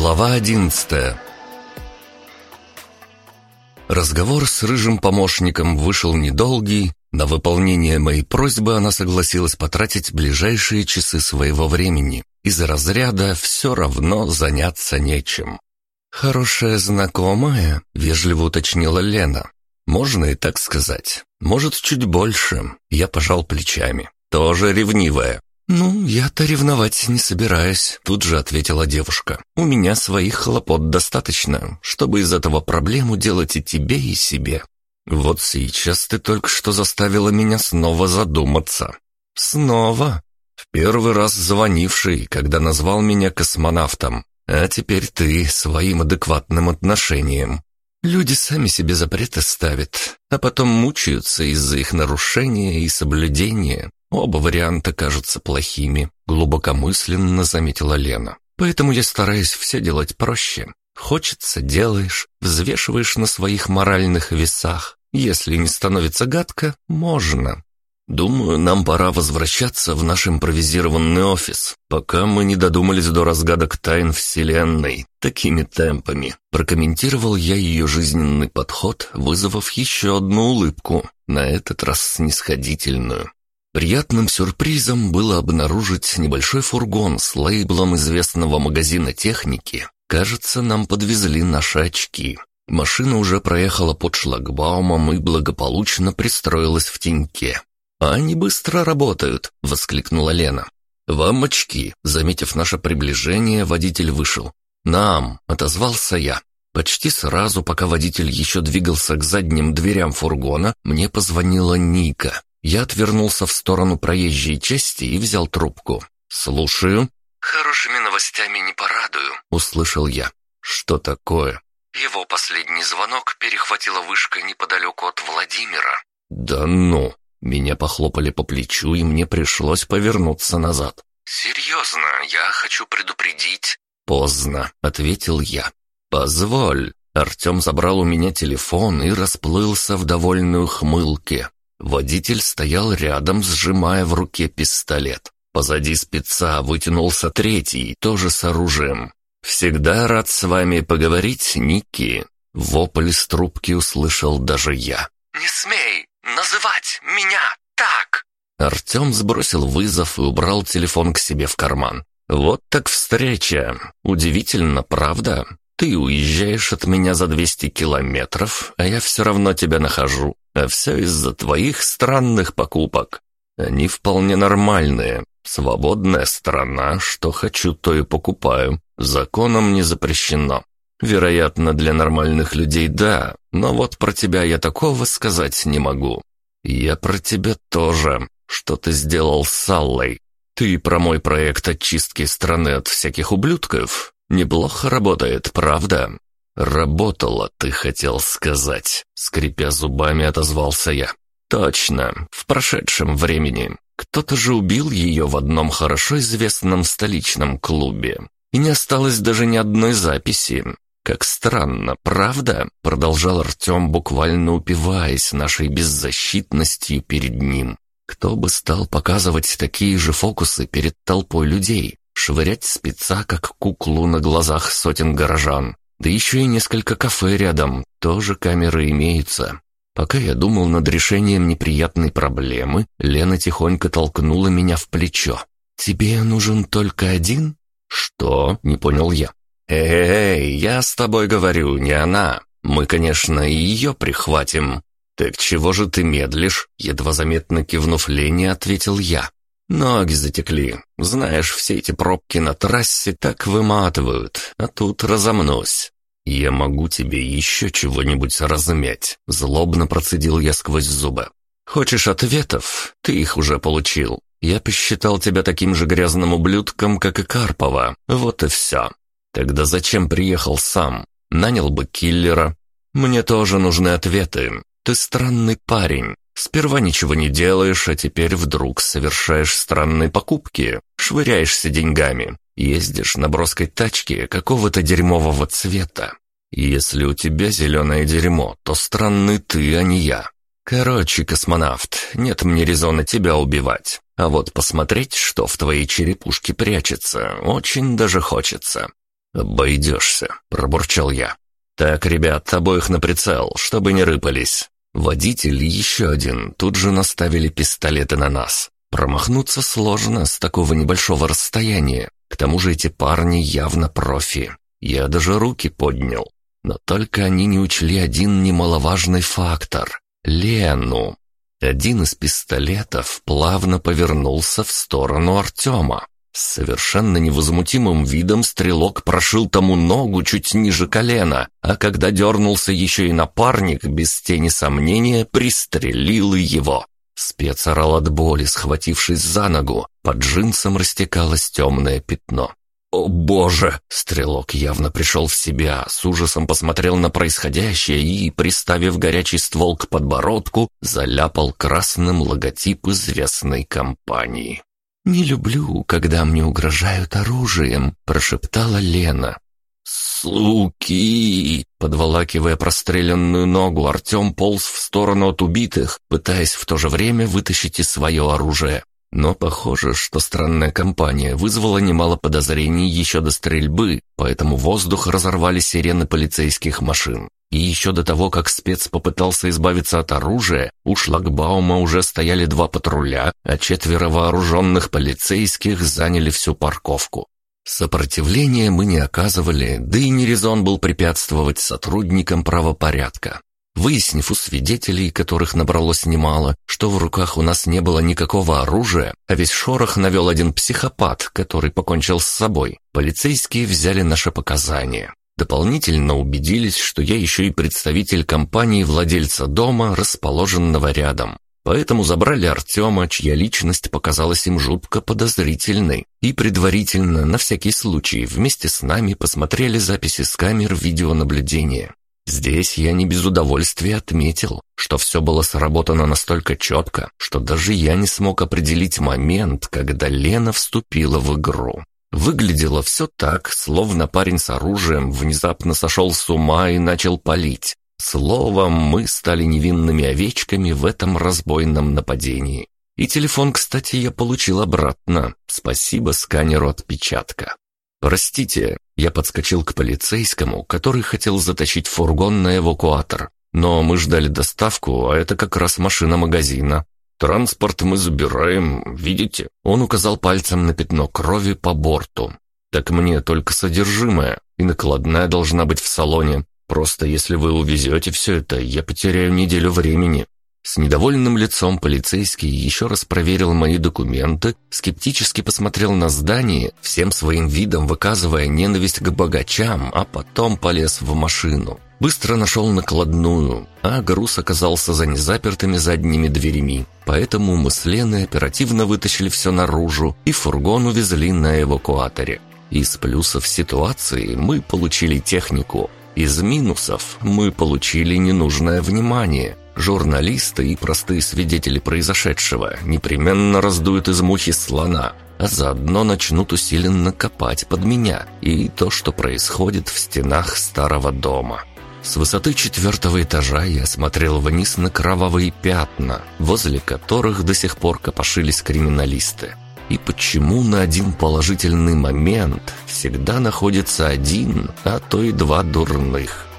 Глава одиннадцатая Разговор с рыжим помощником вышел недолгий. На выполнение моей просьбы она согласилась потратить ближайшие часы своего времени. Из разряда «все равно заняться нечем». «Хорошая знакомая», — вежливо уточнила Лена. «Можно и так сказать. Может, чуть больше». Я пожал плечами. «Тоже ревнивая. «Ну, я-то ревновать не собираюсь», — тут же ответила девушка. «У меня своих хлопот достаточно, чтобы из этого проблему делать и тебе, и себе. Вот сейчас ты только что заставила меня снова задуматься». «Снова?» «В первый раз звонивший, когда назвал меня космонавтом, а теперь ты своим адекватным отношением». Люди сами себе запреты ставят, а потом мучаются из-за их нарушения и соблюдения. Оба варианта кажутся плохими, глубокомысленно заметила Лена. Поэтому я стараюсь все делать проще. Хочется – делаешь, взвешиваешь на своих моральных весах. Если не становится гадко, можно. Думаю, нам пора возвращаться в наш импровизированный офис, пока мы не додумались до разгадок тайн Вселенной такими темпами. Прокомментировал я ее жизненный подход, вызвав еще одну улыбку, на этот раз снисходительную. Приятным сюрпризом было обнаружить небольшой фургон с лейблом известного магазина техники. Кажется, нам подвезли наши очки. Машина уже проехала под шлагбаумом и благополучно пристроилась в теньке. «Они быстро работают», — воскликнула Лена. «Вам очки», — заметив наше приближение, водитель вышел. «Нам», — отозвался я. Почти сразу, пока водитель еще двигался к задним дверям фургона, мне позвонила Ника. Я отвернулся в сторону проезжей части и взял трубку. «Слушаю». «Хорошими новостями не порадую», — услышал я. «Что такое?» Его последний звонок перехватила вышка неподалеку от Владимира. «Да ну!» Меня похлопали по плечу, и мне пришлось повернуться назад. «Серьезно, я хочу предупредить». «Поздно», — ответил я. «Позволь». Артем забрал у меня телефон и расплылся в довольной ухмылке. Водитель стоял рядом, сжимая в руке пистолет. Позади спеца вытянулся третий, тоже с оружием. «Всегда рад с вами поговорить, Ники!» Вопль из трубки услышал даже я. «Не смей называть меня так!» Артем сбросил вызов и убрал телефон к себе в карман. «Вот так встреча! Удивительно, правда? Ты уезжаешь от меня за 200 километров, а я все равно тебя нахожу. А все из-за твоих странных покупок. Они вполне нормальные. Свободная страна, что хочу, то и покупаю. Законом не запрещено. Вероятно, для нормальных людей да, но вот про тебя я такого сказать не могу. Я про тебя тоже. Что ты сделал с Саллой? Ты про мой проект очистки страны от всяких ублюдков? Неплохо работает, правда? «Работала, ты хотел сказать», — скрипя зубами отозвался я. «Точно, в прошедшем времени. Кто-то же убил ее в одном хорошо известном столичном клубе. И не осталось даже ни одной записи. Как странно, правда?» — продолжал Артем, буквально упиваясь нашей беззащитностью перед ним. «Кто бы стал показывать такие же фокусы перед толпой людей?» швырять спеца, как куклу на глазах сотен горожан. Да еще и несколько кафе рядом, тоже камеры имеются. Пока я думал над решением неприятной проблемы, Лена тихонько толкнула меня в плечо. «Тебе нужен только один?» «Что?» — не понял я. «Эй, я с тобой говорю, не она. Мы, конечно, и ее прихватим». «Так чего же ты медлишь?» Едва заметно кивнув Лене, ответил я. Ноги затекли. Знаешь, все эти пробки на трассе так выматывают, а тут разомнусь. Я могу тебе еще чего-нибудь размять. Злобно процедил я сквозь зубы. Хочешь ответов? Ты их уже получил. Я посчитал тебя таким же грязным ублюдком, как и Карпова. Вот и все. Тогда зачем приехал сам? Нанял бы киллера. Мне тоже нужны ответы. Ты странный парень. Сперва ничего не делаешь, а теперь вдруг совершаешь странные покупки, швыряешься деньгами, ездишь на броской тачке какого-то дерьмового цвета. Если у тебя зеленое дерьмо, то странный ты, а не я. Короче, космонавт, нет мне резона тебя убивать. А вот посмотреть, что в твоей черепушке прячется, очень даже хочется. «Обойдешься», — пробурчал я. «Так, ребят, обоих на прицел, чтобы не рыпались». Водитель еще один тут же наставили пистолеты на нас. Промахнуться сложно с такого небольшого расстояния. К тому же эти парни явно профи. Я даже руки поднял. Но только они не учли один немаловажный фактор — Лену. Один из пистолетов плавно повернулся в сторону Артема. С совершенно невозмутимым видом стрелок прошил тому ногу чуть ниже колена, а когда дернулся еще и напарник, без тени сомнения, пристрелил его. Спец орал от боли, схватившись за ногу. Под джинсом растекалось темное пятно. «О боже!» Стрелок явно пришел в себя, с ужасом посмотрел на происходящее и, приставив горячий ствол к подбородку, заляпал красным логотип известной компании. «Не люблю, когда мне угрожают оружием», — прошептала Лена. «Суки!» Подволакивая простреленную ногу, Артем полз в сторону от убитых, пытаясь в то же время вытащить и свое оружие. Но похоже, что странная компания вызвала немало подозрений еще до стрельбы, поэтому воздух разорвали сирены полицейских машин. И еще до того, как спец попытался избавиться от оружия, у шлагбаума уже стояли два патруля, а четверо вооруженных полицейских заняли всю парковку. Сопротивления мы не оказывали, да и не резон был препятствовать сотрудникам правопорядка. Выяснив у свидетелей, которых набралось немало, что в руках у нас не было никакого оружия, а весь шорох навел один психопат, который покончил с собой, полицейские взяли наши показания. Дополнительно убедились, что я еще и представитель компании владельца дома, расположенного рядом. Поэтому забрали Артема, чья личность показалась им жутко подозрительной, и предварительно, на всякий случай, вместе с нами посмотрели записи с камер видеонаблюдения. Здесь я не без удовольствия отметил, что все было сработано настолько четко, что даже я не смог определить момент, когда Лена вступила в игру. Выглядело все так, словно парень с оружием внезапно сошел с ума и начал палить. Словом, мы стали невинными овечками в этом разбойном нападении. И телефон, кстати, я получил обратно. Спасибо сканеру отпечатка. «Простите», я подскочил к полицейскому, который хотел затащить фургон на эвакуатор. Но мы ждали доставку, а это как раз машина магазина. «Транспорт мы забираем, видите?» Он указал пальцем на пятно крови по борту. «Так мне только содержимое, и накладная должна быть в салоне. Просто если вы увезете все это, я потеряю неделю времени. С недовольным лицом полицейский еще раз проверил мои документы, скептически посмотрел на здание, всем своим видом выказывая ненависть к богачам, а потом полез в машину. Быстро нашел накладную, а груз оказался за незапертыми задними дверями. Поэтому мы с Леной оперативно вытащили все наружу и фургон увезли на эвакуаторе. Из плюсов ситуации мы получили технику. Из минусов мы получили ненужное внимание. Журналисты и простые свидетели произошедшего непременно раздуют из мухи слона, а заодно начнут усиленно копать под меня и то, что происходит в стенах старого дома. С высоты четвертого этажа я смотрел вниз на кровавые пятна, возле которых до сих пор копошились криминалисты. И почему на один положительный момент всегда находится один, а то и два дурных?